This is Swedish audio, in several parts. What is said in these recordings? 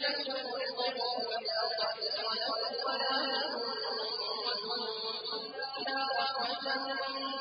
وَقَدْ خَلَقَكُمْ وَلَا كُنتُمْ إِلَّا رَحْمَةً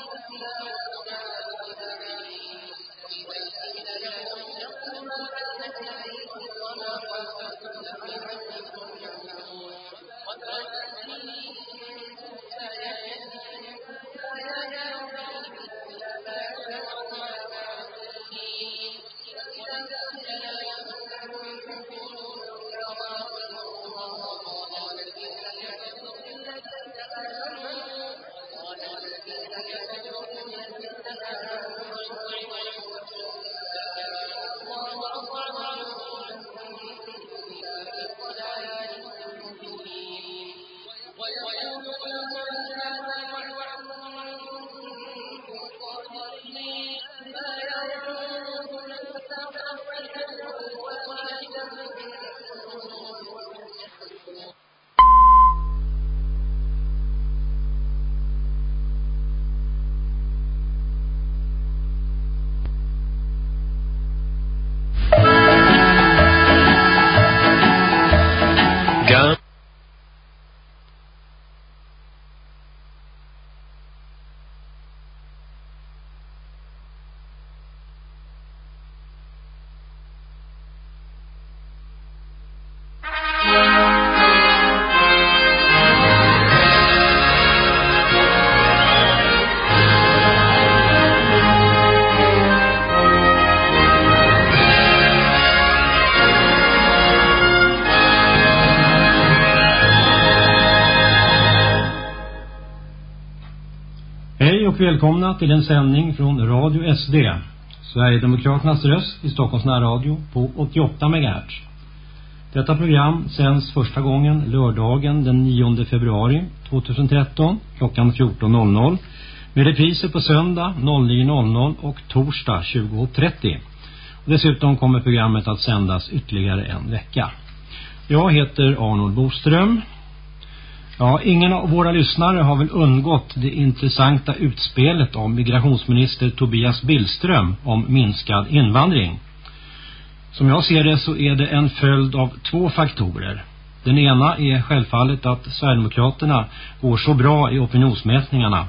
och välkomna till en sändning från Radio SD, Sverigedemokraternas röst i Stockholms närradio på 88 MHz. Detta program sänds första gången lördagen den 9 februari 2013 klockan 14.00 med repriser på söndag 09.00 och torsdag 20.30. Dessutom kommer programmet att sändas ytterligare en vecka. Jag heter Arnold Boström Ja, ingen av våra lyssnare har väl undgått det intressanta utspelet om migrationsminister Tobias Billström om minskad invandring. Som jag ser det så är det en följd av två faktorer. Den ena är självfallet att Sverigedemokraterna går så bra i opinionsmätningarna.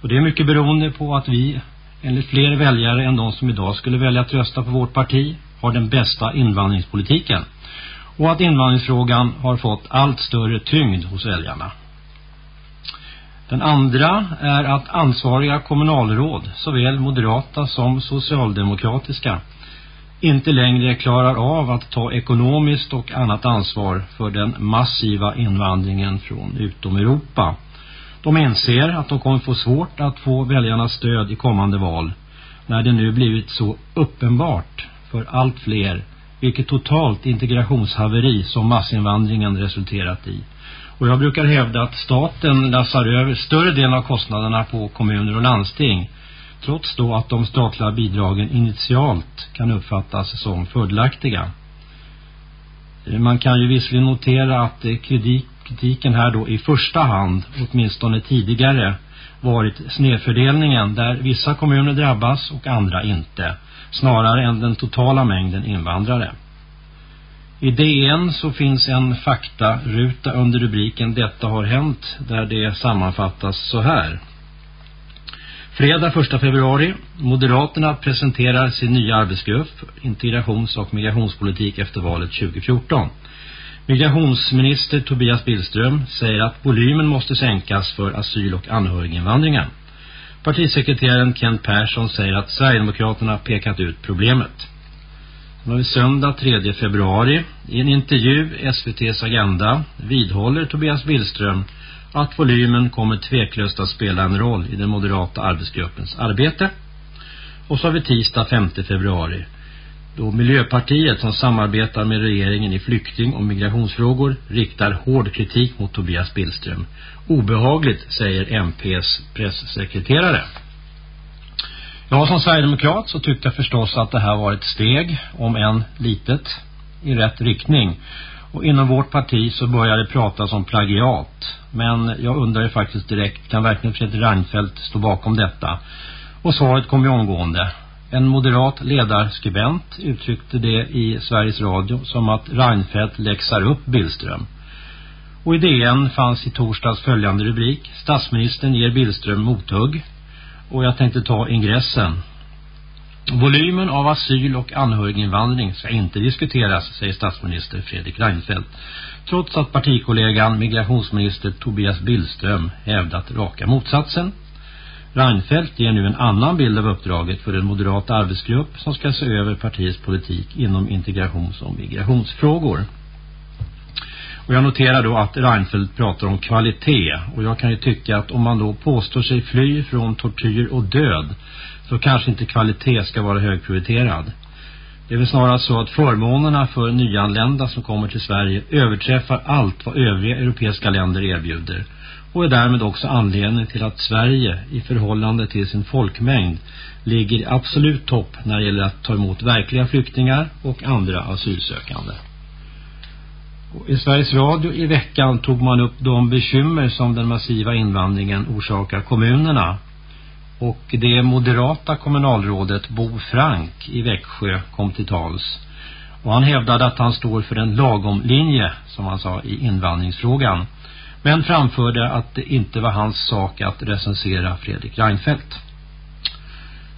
Och det är mycket beroende på att vi, enligt fler väljare än de som idag skulle välja att rösta på vårt parti, har den bästa invandringspolitiken och att invandringsfrågan har fått allt större tyngd hos väljarna. Den andra är att ansvariga kommunalråd, såväl moderata som socialdemokratiska, inte längre klarar av att ta ekonomiskt och annat ansvar för den massiva invandringen från utom Europa. De inser att de kommer få svårt att få väljarnas stöd i kommande val när det nu blivit så uppenbart för allt fler vilket totalt integrationshaveri som massinvandringen resulterat i. Och jag brukar hävda att staten lassar över större delen av kostnaderna på kommuner och landsting trots då att de statliga bidragen initialt kan uppfattas som fördelaktiga. Eh, man kan ju visserligen notera att eh, kritiken här då i första hand, åtminstone tidigare, varit snedfördelningen där vissa kommuner drabbas och andra inte snarare än den totala mängden invandrare. I DN så finns en faktaruta under rubriken Detta har hänt där det sammanfattas så här. Fredag 1 februari. Moderaterna presenterar sin nya arbetsgrupp integrations- och migrationspolitik efter valet 2014. Migrationsminister Tobias Billström säger att volymen måste sänkas för asyl- och anhöriginvandringen. Partisekreteraren Kent Persson säger att Sverigedemokraterna pekat ut problemet. Det var söndag 3 februari. I en intervju SVTs Agenda vidhåller Tobias Billström att volymen kommer tveklöst att spela en roll i den moderata arbetsgruppens arbete. Och så har vi tisdag 5 februari då Miljöpartiet som samarbetar med regeringen i flykting- och migrationsfrågor riktar hård kritik mot Tobias Billström. Obehagligt, säger MPs presssekreterare. Ja, som Sverigedemokrat så tyckte jag förstås att det här var ett steg, om en litet, i rätt riktning. Och inom vårt parti så började det pratas om plagiat. Men jag undrar ju faktiskt direkt, kan verkligen Fredrik Reinfeldt stå bakom detta? Och svaret kom ju omgående. En moderat ledarskribent uttryckte det i Sveriges Radio som att Reinfeldt läxar upp Billström. Och i DN fanns i torsdags följande rubrik. Statsministern ger Billström mothugg. Och jag tänkte ta ingressen. Volymen av asyl- och anhöriginvandring ska inte diskuteras, säger statsminister Fredrik Reinfeldt. Trots att partikollegan migrationsminister Tobias Billström hävdat raka motsatsen. Reinfeldt ger nu en annan bild av uppdraget för en moderat arbetsgrupp som ska se över partiets politik inom integrations- och migrationsfrågor. Och jag noterar då att Reinfeldt pratar om kvalitet och jag kan ju tycka att om man då påstår sig fly från tortyr och död så kanske inte kvalitet ska vara högprioriterad. Det är väl snarare så att förmånerna för nyanlända som kommer till Sverige överträffar allt vad övriga europeiska länder erbjuder och är därmed också anledningen till att Sverige i förhållande till sin folkmängd ligger i absolut topp när det gäller att ta emot verkliga flyktingar och andra asylsökande. Och I Sveriges Radio i veckan tog man upp de bekymmer som den massiva invandringen orsakar kommunerna. Och det moderata kommunalrådet Bo Frank i Växjö kom till tals. Och han hävdade att han står för en lagom linje, som han sa, i invandringsfrågan. Men framförde att det inte var hans sak att recensera Fredrik Reinfeldt.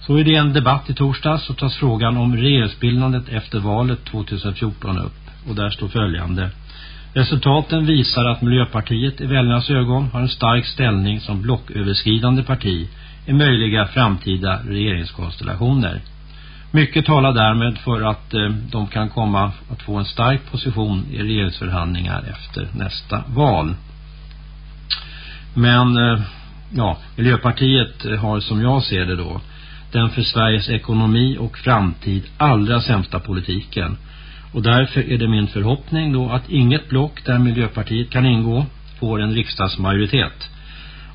Så är det en debatt i torsdags så tas frågan om regeringsbildandet efter valet 2014 upp. Och där står följande. Resultaten visar att Miljöpartiet i väljarnas ögon har en stark ställning som blocköverskridande parti i möjliga framtida regeringskonstellationer. Mycket talar därmed för att eh, de kan komma att få en stark position i regeringsförhandlingar efter nästa val. Men eh, ja, Miljöpartiet har som jag ser det då den för Sveriges ekonomi och framtid allra sämsta politiken och därför är det min förhoppning då att inget block där Miljöpartiet kan ingå får en riksdagsmajoritet.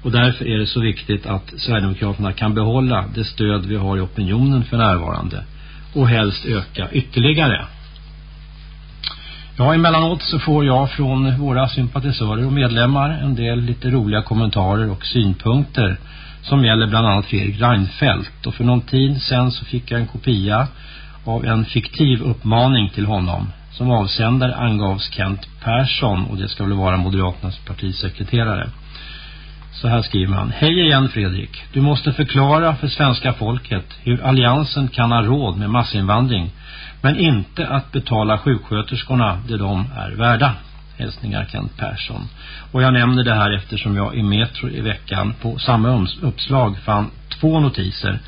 Och därför är det så viktigt att Sverigedemokraterna kan behålla det stöd vi har i opinionen för närvarande och helst öka ytterligare. Ja, emellanåt så får jag från våra sympatisörer och medlemmar en del lite roliga kommentarer och synpunkter som gäller bland annat Fredrik Reinfeldt. Och för någon tid sedan så fick jag en kopia av en fiktiv uppmaning till honom. Som avsändare angavs Kent Persson och det ska väl vara Moderaternas partisekreterare. Så här skriver man. Hej igen Fredrik. Du måste förklara för svenska folket hur alliansen kan ha råd med massinvandring men inte att betala sjuksköterskorna det de är värda. Hälsningar Kent Persson. Och jag nämner det här eftersom jag i Metro i veckan på samma uppslag fann två notiser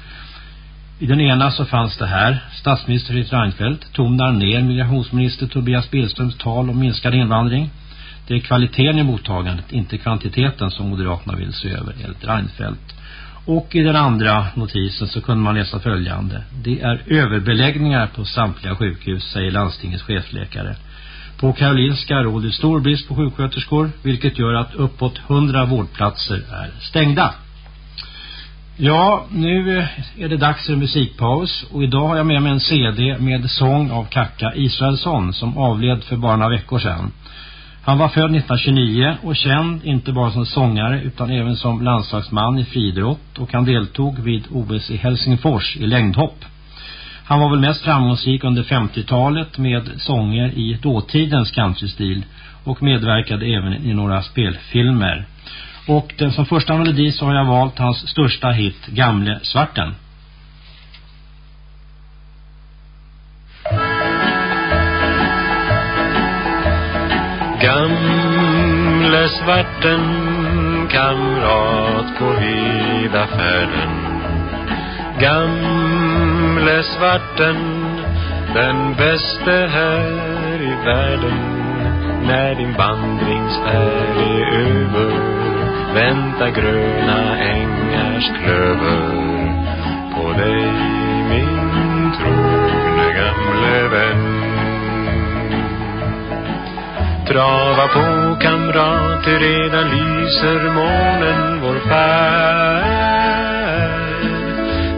i den ena så fanns det här. Statsminister Fredrik Reinfeldt tonar ner migrationsminister Tobias Billströms tal om minskad invandring. Det är kvaliteten i mottagandet, inte kvantiteten som Moderaterna vill se över, enligt Reinfeldt. Och i den andra notisen så kunde man läsa följande. Det är överbeläggningar på samtliga sjukhus, säger landstingets chefsläkare. På Karolinska råder stor brist på sjuksköterskor, vilket gör att uppåt 100 vårdplatser är stängda. Ja, nu eh, är det dags för musikpaus och idag har jag med mig en CD med sång av Kacka Israelsson som avled för bara några veckor sedan. Han var född 1929 och känd inte bara som sångare utan även som landslagsman i friidrott och han deltog vid OS i Helsingfors i längdhopp. Han var väl mest framgångsrik under 50-talet med sånger i dåtidens countrystil och medverkade även i några spelfilmer. Och den som första melodi så har jag valt hans största hit, Gamle Svarten. Gamle svarten, kamrat på vida färden. Gamle svarten, den bäste här i världen. När din vandringsfärd är över vänta gröna ängars klöver. På dig min trogne gamle vän. Trava på kamrat, redan lyser månen vår färd.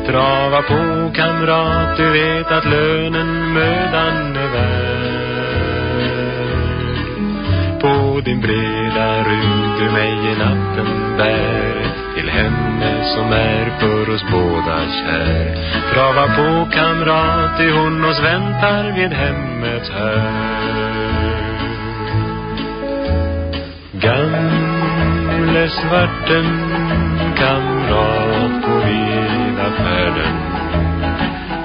Trava på kamrat, du vet att lönen mödan är värd. På på din breda rygg du mig i natten bär till henne som är för oss båda kär. Trava på kamrat, i hon oss väntar vid hemmet här. Gamle svarten kamrat på vida färden.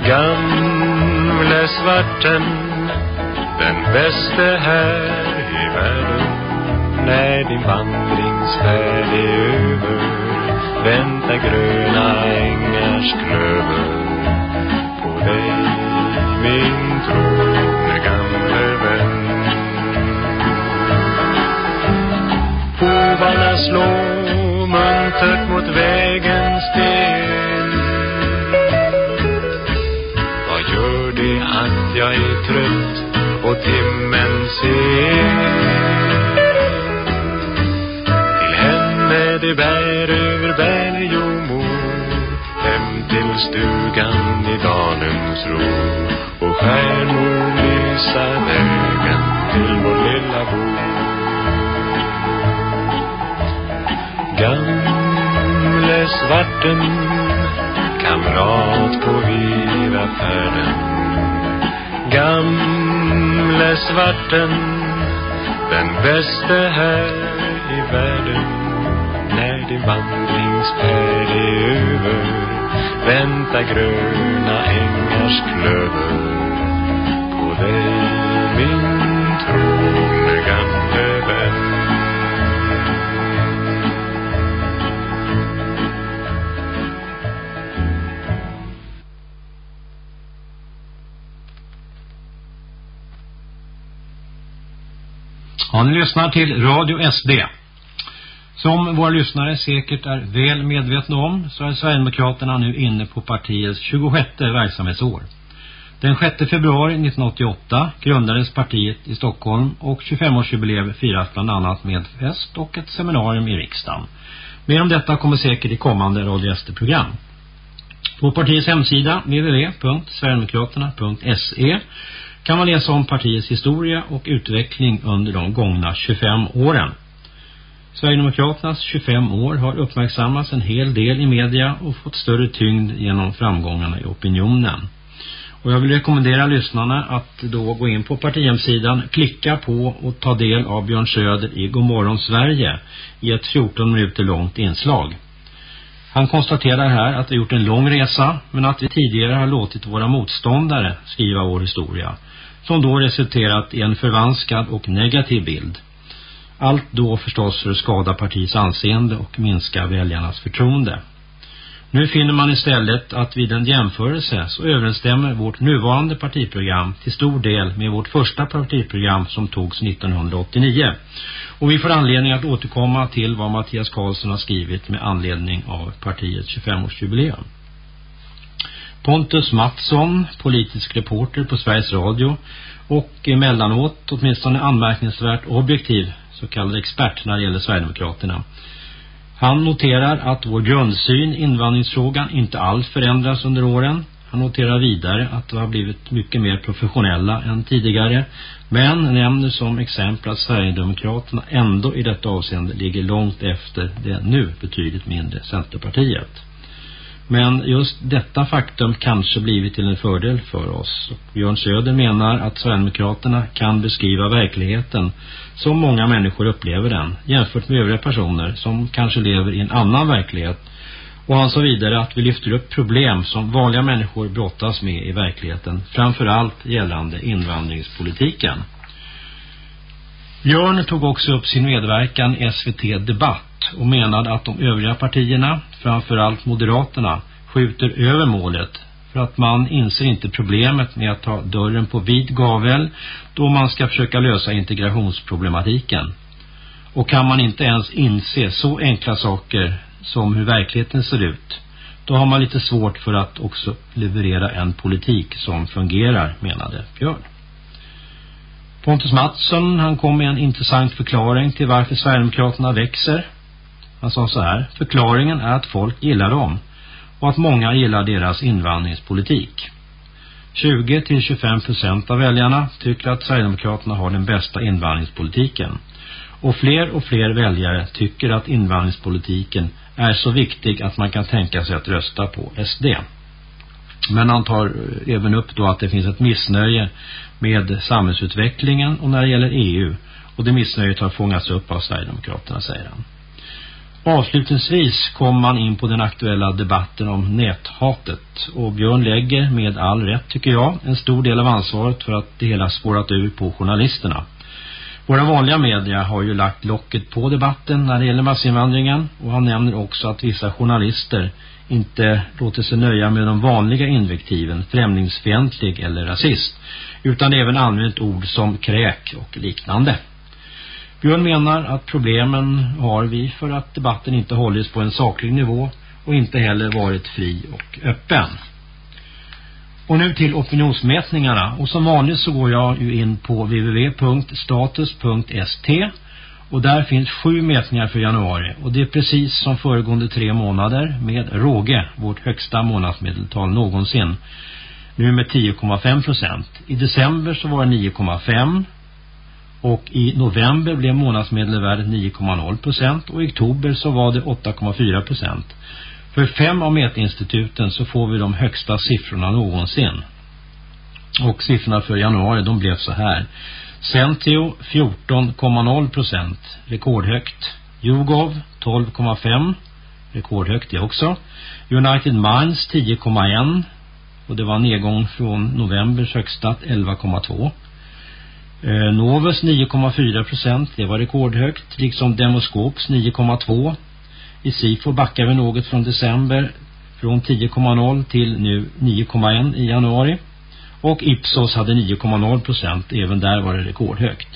Gamle svarten den bäste här i världen. När din vandringsfärd är över Vänta gröna ängars klöver På dig min tro. Slå muntert mot vägens sten. Vad gör det att jag är trött och timmen sen? Till henne det bär över berg och mor. Hem till stugan i dalens ro. Och stjärnor lysa vägen till vår lilla bord. Svarten Kamrat på vida färden. Gamle svarten Den bäste här i världen. När din vandringsfärd är över Vänta gröna ängars klöver. På dig Ja, ni lyssnar till Radio SD. Som våra lyssnare säkert är väl medvetna om så är Sverigedemokraterna nu inne på partiets 26 verksamhetsår. Den 6 februari 1988 grundades partiet i Stockholm och 25-årsjubileum firas bland annat med fest och ett seminarium i riksdagen. Mer om detta kommer säkert i kommande Radio SD-program. På partiets hemsida www.sverigedemokraterna.se kan man läsa om partiets historia och utveckling under de gångna 25 åren. Sverigedemokraternas 25 år har uppmärksammats en hel del i media och fått större tyngd genom framgångarna i opinionen. Och jag vill rekommendera lyssnarna att då gå in på partihemsidan, klicka på och ta del av Björn Söder i Godmorgon Sverige i ett 14 minuter långt inslag. Han konstaterar här att vi gjort en lång resa men att vi tidigare har låtit våra motståndare skriva vår historia som då resulterat i en förvanskad och negativ bild. Allt då förstås för att skada partiets anseende och minska väljarnas förtroende. Nu finner man istället att vid en jämförelse så överensstämmer vårt nuvarande partiprogram till stor del med vårt första partiprogram som togs 1989. Och vi får anledning att återkomma till vad Mattias Karlsson har skrivit med anledning av partiets 25-årsjubileum. Pontus Mattsson, politisk reporter på Sveriges Radio och emellanåt åtminstone anmärkningsvärt objektiv så kallad expert när det gäller Sverigedemokraterna. Han noterar att vår grundsyn invandringsfrågan inte alls förändras under åren. Han noterar vidare att det har blivit mycket mer professionella än tidigare men nämner som exempel att Sverigedemokraterna ändå i detta avseende ligger långt efter det nu betydligt mindre Centerpartiet. Men just detta faktum kanske blivit till en fördel för oss. Björn Söder menar att Sverigedemokraterna kan beskriva verkligheten som många människor upplever den jämfört med övriga personer som kanske lever i en annan verklighet. Och han sa vidare att vi lyfter upp problem som vanliga människor brottas med i verkligheten, framförallt gällande invandringspolitiken. Björn tog också upp sin medverkan i SVT Debatt och menade att de övriga partierna, framförallt Moderaterna, skjuter över målet för att man inser inte problemet med att ta dörren på vid gavel då man ska försöka lösa integrationsproblematiken. Och kan man inte ens inse så enkla saker som hur verkligheten ser ut, då har man lite svårt för att också leverera en politik som fungerar, menade Björn. Pontus Mattsson, han kom med en intressant förklaring till varför Sverigedemokraterna växer. Han sa så här, förklaringen är att folk gillar dem och att många gillar deras invandringspolitik. 20-25% av väljarna tycker att Sverigedemokraterna har den bästa invandringspolitiken. Och fler och fler väljare tycker att invandringspolitiken är så viktig att man kan tänka sig att rösta på SD. Men han tar eh, även upp då att det finns ett missnöje med samhällsutvecklingen och när det gäller EU. Och det missnöjet har fångats upp av Sverigedemokraterna, säger han. Avslutningsvis kommer man in på den aktuella debatten om näthatet och Björn lägger med all rätt tycker jag en stor del av ansvaret för att det hela spårat ur på journalisterna. Våra vanliga media har ju lagt locket på debatten när det gäller massinvandringen och han nämner också att vissa journalister inte låter sig nöja med de vanliga invektiven främlingsfientlig eller rasist utan även använt ord som kräk och liknande. Björn menar att problemen har vi för att debatten inte hållits på en saklig nivå och inte heller varit fri och öppen. Och nu till opinionsmätningarna och som vanligt så går jag ju in på www.status.st och där finns sju mätningar för januari och det är precis som föregående tre månader med råge, vårt högsta månadsmedeltal någonsin. Nu med 10,5 procent. I december så var det 9,5 och i november blev månadsmedelvärdet 9,0 procent och i oktober så var det 8,4 procent. För fem av mätinstituten så får vi de högsta siffrorna någonsin. Och siffrorna för januari de blev så här. Centio 14,0 procent, rekordhögt. Jugov 12,5, rekordhögt det också. United Mines 10,1 och det var nedgång från novembers högsta 11,2. Eh, Novus 9,4 procent, det var rekordhögt, liksom Demoskops 9,2. I SIFO backar vi något från december, från 10,0 till nu 9,1 i januari. Och Ipsos hade 9,0 procent, även där var det rekordhögt.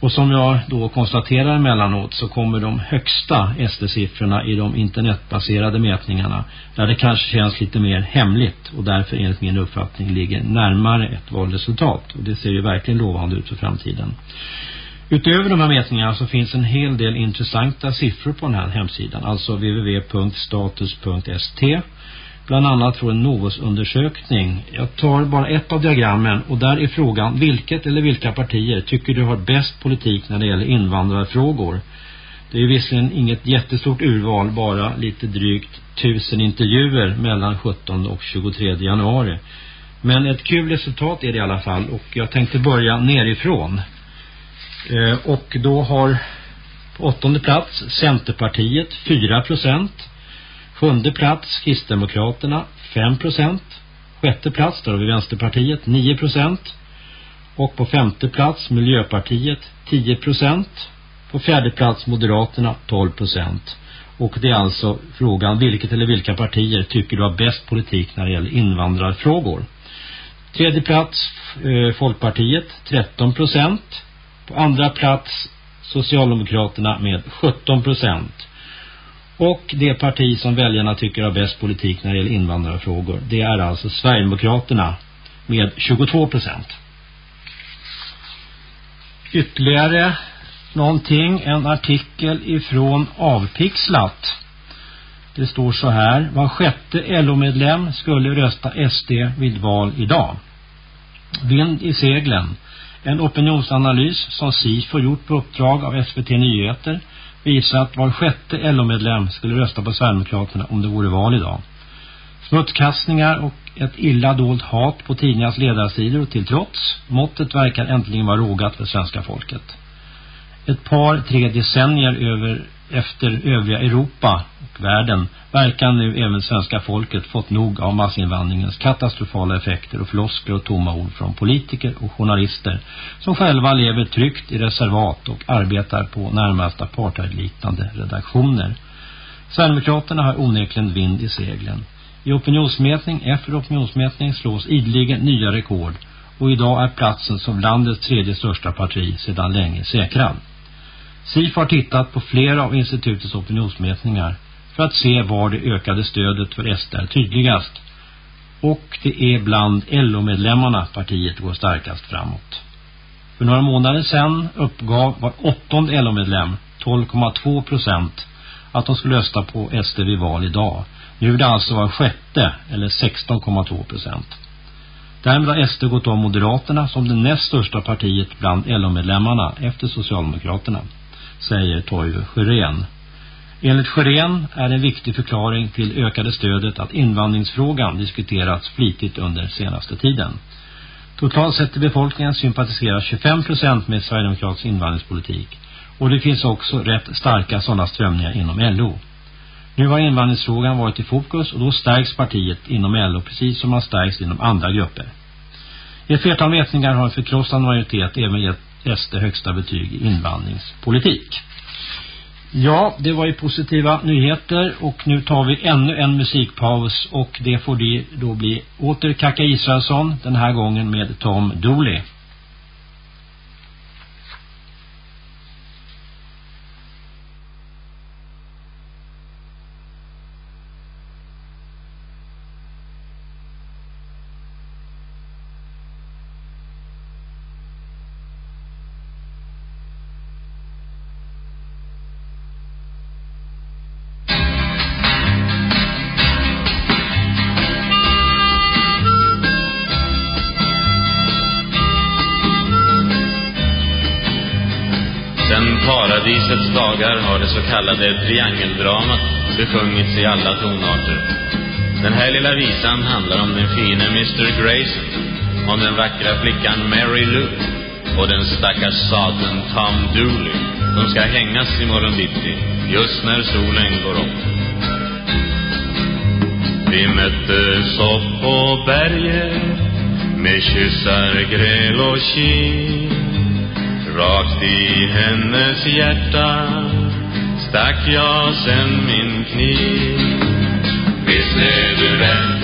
Och som jag då konstaterar emellanåt så kommer de högsta SD-siffrorna i de internetbaserade mätningarna där det kanske känns lite mer hemligt och därför enligt min uppfattning ligger närmare ett valresultat. Och det ser ju verkligen lovande ut för framtiden. Utöver de här mätningarna så finns en hel del intressanta siffror på den här hemsidan, alltså www.status.st bland annat från en Novus-undersökning. Jag tar bara ett av diagrammen och där är frågan vilket eller vilka partier tycker du har bäst politik när det gäller invandrarfrågor? Det är visserligen inget jättestort urval, bara lite drygt tusen intervjuer mellan 17 och 23 januari. Men ett kul resultat är det i alla fall och jag tänkte börja nerifrån. Eh, och då har på åttonde plats Centerpartiet 4 procent. Sjunde plats Kristdemokraterna 5 procent. Sjätte plats där har vi Vänsterpartiet 9 procent. Och på femte plats Miljöpartiet 10 procent. På fjärde plats Moderaterna 12 procent. Och det är alltså frågan vilket eller vilka partier tycker du har bäst politik när det gäller invandrarfrågor. Tredje plats eh, Folkpartiet 13 procent. På andra plats Socialdemokraterna med 17 procent. Och det parti som väljarna tycker har bäst politik när det gäller invandrarfrågor, det är alltså Sverigedemokraterna med 22 procent. Ytterligare någonting, en artikel ifrån Avpixlat. Det står så här, var sjätte LO-medlem skulle rösta SD vid val idag. Vind i seglen. En opinionsanalys som SIFO gjort på uppdrag av SVT Nyheter visar att var sjätte LO-medlem skulle rösta på Sverigedemokraterna om det vore val idag. Smutskastningar och ett illa dolt hat på tidningarnas ledarsidor till trots, måttet verkar äntligen vara rågat för svenska folket. Ett par, tre decennier över efter övriga Europa världen verkar nu även svenska folket fått nog av massinvandringens katastrofala effekter och floskler och tomma ord från politiker och journalister som själva lever tryggt i reservat och arbetar på närmast apartheidliknande redaktioner. Sverigedemokraterna har onekligen vind i seglen. I opinionsmätning efter opinionsmätning slås idligen nya rekord och idag är platsen som landets tredje största parti sedan länge säkrad. SIF har tittat på flera av institutets opinionsmätningar för att se var det ökade stödet för SD är tydligast. Och det är bland LO-medlemmarna partiet går starkast framåt. För några månader sedan uppgav var åttonde LO-medlem 12,2 procent att de skulle rösta på SD vid val idag. Nu är det alltså var sjätte eller 16,2 procent. Därmed har SD gått om Moderaterna som det näst största partiet bland LO-medlemmarna efter Socialdemokraterna. säger Toivo Sjörén. Enligt Sjörén är en viktig förklaring till ökade stödet att invandringsfrågan diskuterats flitigt under senaste tiden. Totalt sett i befolkningen sympatiserar 25% med Sverigedemokratisk invandringspolitik. Och det finns också rätt starka sådana strömningar inom LO. Nu har invandringsfrågan varit i fokus och då stärks partiet inom LO precis som man stärks inom andra grupper. I ett flertal mätningar har en förkrossande majoritet även gett SD högsta betyg i invandringspolitik. Ja, det var ju positiva nyheter och nu tar vi ännu en musikpaus och det får det då bli åter Kaka Israelsson den här gången med Tom Dooley. Dagar har det så kallade triangeldramat besjungits i alla tonarter. Den här lilla visan handlar om den fine Mr. Grayson, om den vackra flickan Mary Lou och den stackars saten Tom Dooley som ska hängas imorgon bitti, just när solen går upp. Vi möttes upp på berget med kyssar, gräl och kin Rakt i hennes hjärta stack jag sen min kniv. Visst är du rädd,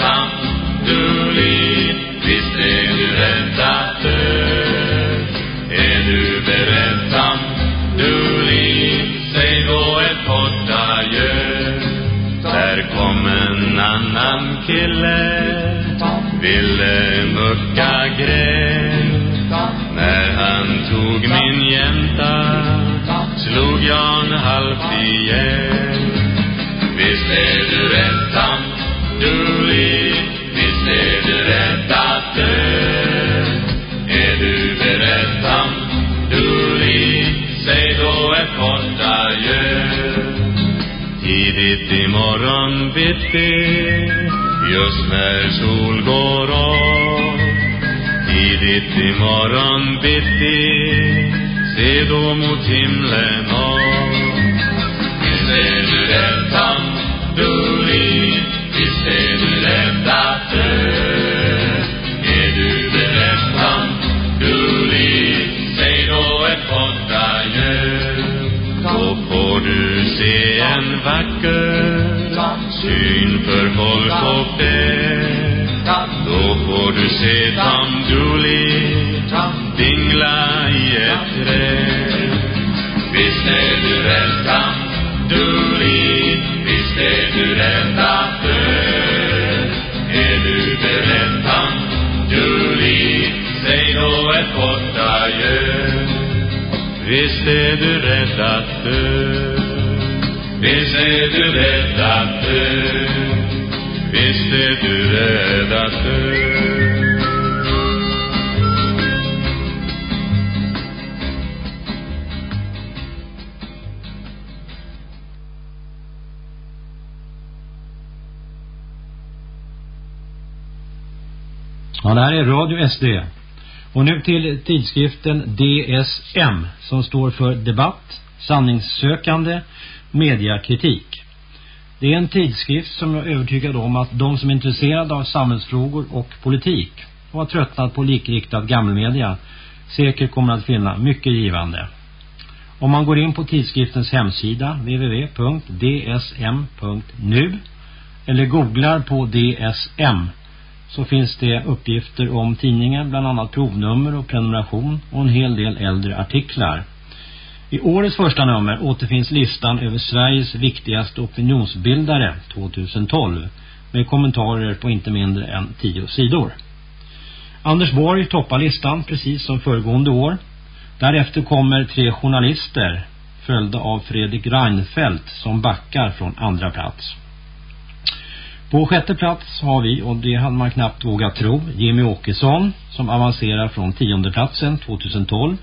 slog jag en vacker syn för folk och fä då får du se Tom Dooley dingla i ett träd. Visst är du rädd, Dooley, visst är du rädd att dö. Är du beredd, Tom Dooley, säg då ett kort adjö. Visst är du rädd att dö. Är du rädd att dö. Visst är du rädd att dö Ja, det här är Radio SD. Och nu till tidskriften DSM som står för debatt, sanningssökande, mediakritik. Det är en tidskrift som jag är övertygad om att de som är intresserade av samhällsfrågor och politik och har tröttnat på likriktad gammelmedia säkert kommer att finna mycket givande. Om man går in på tidskriftens hemsida www.dsm.nu eller googlar på DSM så finns det uppgifter om tidningen, bland annat provnummer och prenumeration och en hel del äldre artiklar. I årets första nummer återfinns listan över Sveriges viktigaste opinionsbildare 2012 med kommentarer på inte mindre än tio sidor. Anders Borg toppar listan precis som föregående år. Därefter kommer tre journalister följda av Fredrik Reinfeldt som backar från andra plats. På sjätte plats har vi, och det hade man knappt vågat tro, Jimmy Åkesson som avancerar från tionde platsen 2012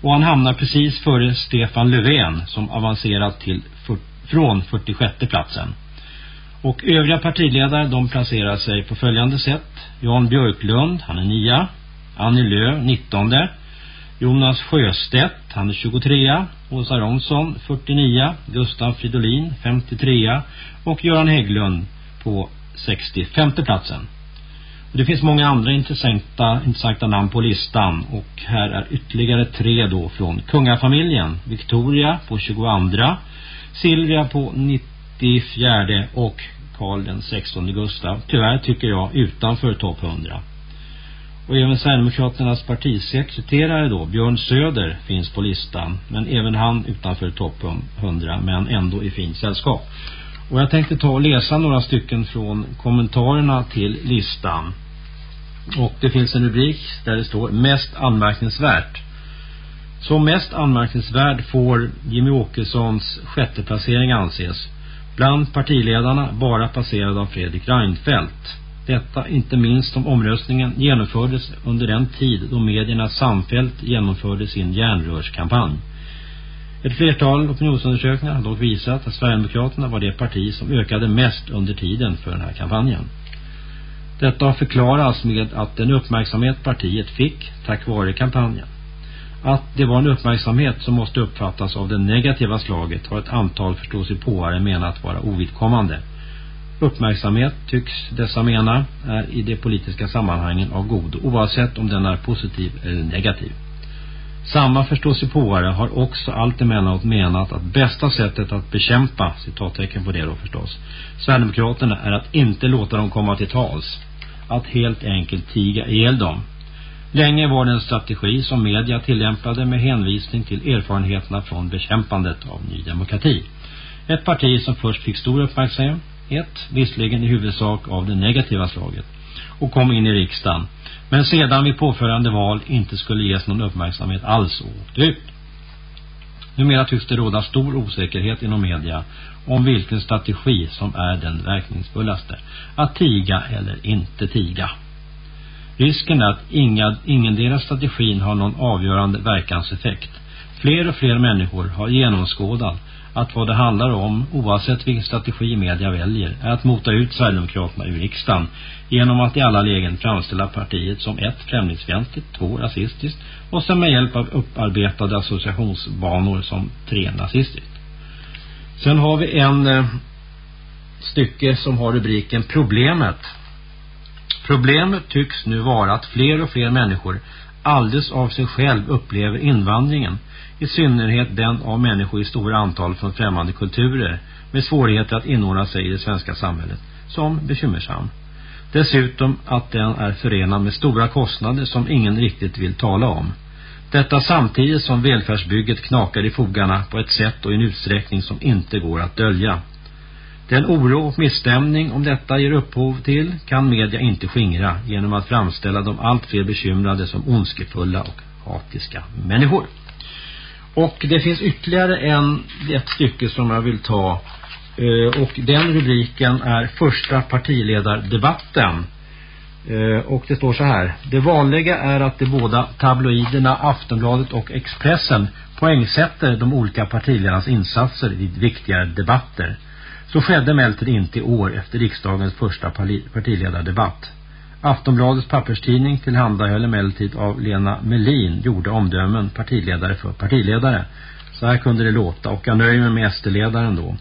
och han hamnar precis före Stefan Löfven som avancerat till för, från 46 platsen. Och övriga partiledare de placerar sig på följande sätt. Jan Björklund, han är nia. Annie Lööf, 19. Jonas Sjöstedt, han är 23. Åsa Ronsson, 49. Gustav Fridolin, 53. Och Göran Hägglund på 65 platsen. Det finns många andra intressanta, intressanta namn på listan och här är ytterligare tre då från kungafamiljen. Victoria på 22. Silvia på 94 och Karl den 16 Gustav. Tyvärr tycker jag utanför topp 100. Och även Sverigedemokraternas partisekreterare då, Björn Söder, finns på listan. Men även han utanför topp 100, men ändå i fint sällskap. Och jag tänkte ta och läsa några stycken från kommentarerna till listan. Och det finns en rubrik där det står mest anmärkningsvärt. Som mest anmärkningsvärd får Jimmy Åkessons sjätte placering anses. Bland partiledarna bara passerad av Fredrik Reinfeldt. Detta inte minst om omröstningen genomfördes under den tid då medierna samfällt genomförde sin järnrörskampanj. Ett flertal opinionsundersökningar har dock visat att Sverigedemokraterna var det parti som ökade mest under tiden för den här kampanjen. Detta har förklarats med att den uppmärksamhet partiet fick tack vare kampanjen. Att det var en uppmärksamhet som måste uppfattas av det negativa slaget har ett antal förståsigpåare menat vara ovidkommande. Uppmärksamhet tycks dessa mena är i de politiska sammanhangen av god oavsett om den är positiv eller negativ. Samma förståsigpåare har också allt emellanåt menat att bästa sättet att bekämpa, citattecken på det då förstås, Sverigedemokraterna är att inte låta dem komma till tals. Att helt enkelt tiga ihjäl dem. Länge var det en strategi som media tillämpade med hänvisning till erfarenheterna från bekämpandet av Ny Demokrati. Ett parti som först fick stor uppmärksamhet, visserligen i huvudsak av det negativa slaget, och kom in i riksdagen men sedan vid påförande val inte skulle ges någon uppmärksamhet alls och åkte ut. Numera tycks det råda stor osäkerhet inom media om vilken strategi som är den verkningsfullaste. Att tiga eller inte tiga. Risken är att inga, ingen deras strategin har någon avgörande verkanseffekt. Fler och fler människor har genomskådat att vad det handlar om, oavsett vilken strategi media väljer, är att mota ut Sverigedemokraterna ur riksdagen genom att i alla lägen framställa partiet som ett främlingsfientligt, två rasistiskt och sen med hjälp av upparbetade associationsbanor som tre nazistiskt. Sen har vi en eh, stycke som har rubriken Problemet. Problemet tycks nu vara att fler och fler människor alldeles av sig själv upplever invandringen i synnerhet den av människor i stora antal från främmande kulturer med svårigheter att inordna sig i det svenska samhället som bekymmersam. Dessutom att den är förenad med stora kostnader som ingen riktigt vill tala om. Detta samtidigt som välfärdsbygget knakar i fogarna på ett sätt och i en utsträckning som inte går att dölja. Den oro och misstämning om detta ger upphov till kan media inte skingra genom att framställa de allt fler bekymrade som ondskefulla och hatiska människor. Och det finns ytterligare en, ett stycke som jag vill ta. Eh, och den rubriken är första partiledardebatten. Eh, och det står så här. Det vanliga är att de båda tabloiderna Aftonbladet och Expressen poängsätter de olika partiledarnas insatser vid viktigare debatter. Så skedde emellertid inte i år efter riksdagens första partiledardebatt. Aftonbladets papperstidning tillhandahöll emellertid av Lena Melin gjorde omdömen partiledare för partiledare. Så här kunde det låta och jag nöjer mig med SD-ledaren då,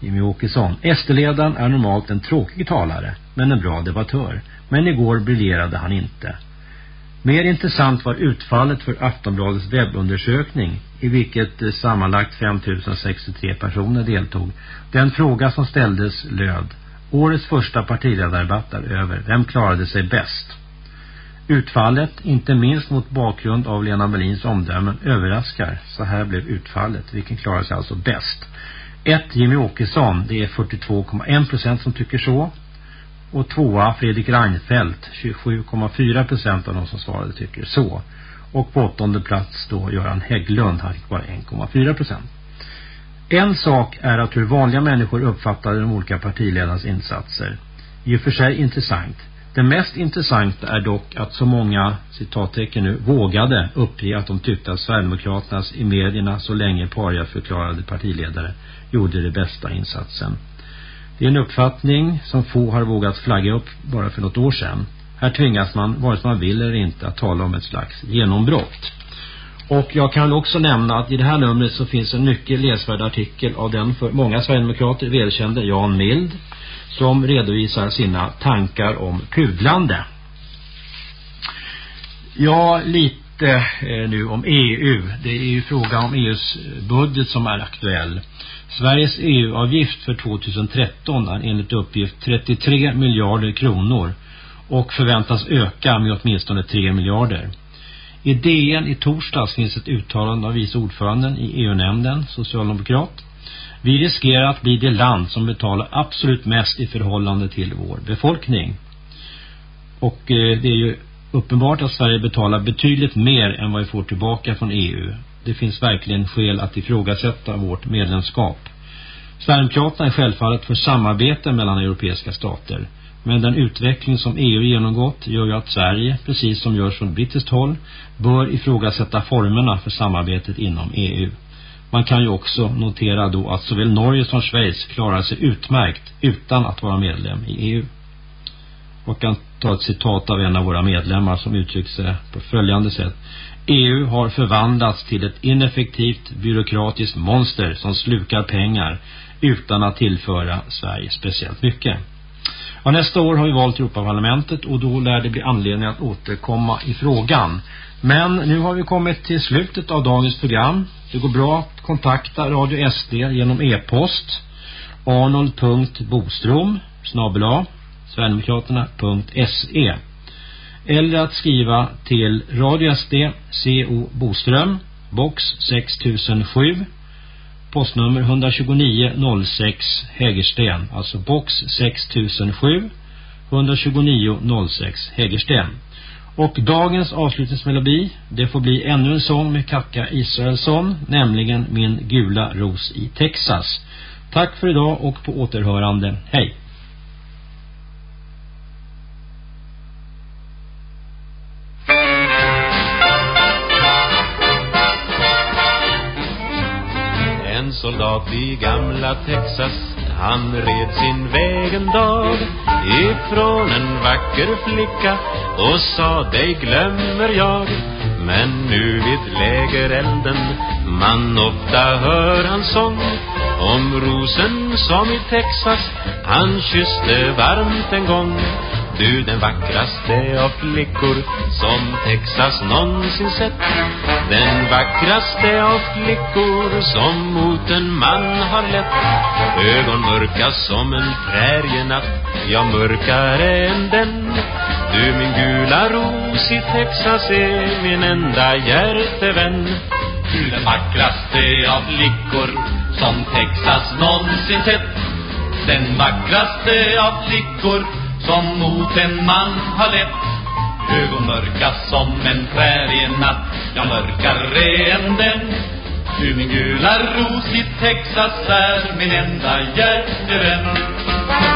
Jimmy Åkesson. SD-ledaren är normalt en tråkig talare, men en bra debattör. Men igår briljerade han inte. Mer intressant var utfallet för Aftonbladets webbundersökning i vilket eh, sammanlagt 5063 personer deltog. Den fråga som ställdes löd Årets första partiledardebatt är över. Vem klarade sig bäst? Utfallet, inte minst mot bakgrund av Lena Melins omdömen, överraskar. Så här blev utfallet. Vilken klarade sig alltså bäst? 1. Jimmy Åkesson, det är 42,1 procent som tycker så. Och tvåa Fredrik Reinfeldt, 27,4 procent av de som svarade tycker så. Och på åttonde plats då Göran Hägglund, han fick bara 1,4 procent. En sak är att hur vanliga människor uppfattade de olika partiledarnas insatser. I och för sig intressant. Det mest intressanta är dock att så många, citattecken nu, vågade uppge att de tyckte att Sverigedemokraternas i medierna så länge paria förklarade partiledare gjorde det bästa insatsen. Det är en uppfattning som få har vågat flagga upp bara för något år sedan. Här tvingas man, vare sig man vill eller inte, att tala om ett slags genombrott. Och jag kan också nämna att i det här numret så finns en mycket läsvärd artikel av den för många Sverigedemokrater välkände Jan Mild som redovisar sina tankar om kudlande. Ja, lite eh, nu om EU. Det är ju fråga om EUs budget som är aktuell. Sveriges EU-avgift för 2013 är enligt uppgift 33 miljarder kronor och förväntas öka med åtminstone 3 miljarder. I DN i torsdags finns ett uttalande av vice ordföranden i EU-nämnden, socialdemokrat. Vi riskerar att bli det land som betalar absolut mest i förhållande till vår befolkning. Och eh, det är ju uppenbart att Sverige betalar betydligt mer än vad vi får tillbaka från EU. Det finns verkligen skäl att ifrågasätta vårt medlemskap. Sverigedemokraterna är självfallet för samarbete mellan europeiska stater. Men den utveckling som EU genomgått gör ju att Sverige, precis som görs från brittiskt håll, bör ifrågasätta formerna för samarbetet inom EU. Man kan ju också notera då att såväl Norge som Schweiz klarar sig utmärkt utan att vara medlem i EU. Och kan ta ett citat av en av våra medlemmar som uttrycker sig på följande sätt. EU har förvandlats till ett ineffektivt byråkratiskt monster som slukar pengar utan att tillföra Sverige speciellt mycket. Ja, nästa år har vi valt Europaparlamentet och då lär det bli anledning att återkomma i frågan. Men nu har vi kommit till slutet av dagens program. Det går bra att kontakta Radio SD genom e-post arnold.bostrom snabela sverigedemokraterna.se eller att skriva till Radio SD CO Boström box 6007 postnummer 12906 Hägersten alltså box 6007 12906 Hägersten. Och dagens avslutningsmelodi det får bli ännu en sång med Kacka Israelsson nämligen Min gula ros i Texas. Tack för idag och på återhörande. Hej! Soldat i gamla Texas. Han red sin väg en dag Ifrån en vacker flicka Och sa dig glömmer jag. Men nu vid lägerelden Man ofta hör hans sång Om rosen som i Texas. Han kysste varmt en gång du den vackraste av flickor som Texas någonsin sett. Den vackraste av flickor som mot en man har lett. Ögon mörka som en prärienatt Ja, mörkare än den. Du min gula ros i Texas är min enda hjärtevän Du den vackraste av flickor som Texas någonsin sett. Den vackraste av flickor som mot en man har lett. Ögon mörka som en prärienatt Ja, mörkare än den. Du min gula ros i Texas är min enda hjärtevän.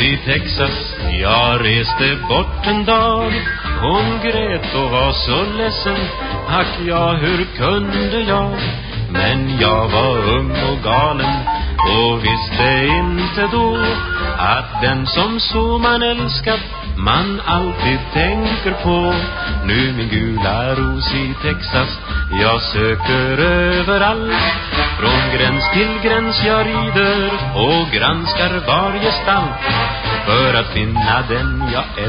I Texas. Jag reste bort en dag. Hon grät och var så ledsen. Ack ja, hur kunde jag? Men jag var ung och galen Och visste inte då Att den som så man älskat Man alltid tänker på. Nu min gula ros i Texas Jag söker överallt. Från gräns till gräns jag rider Och granskar varje stall För att finna den jag älskar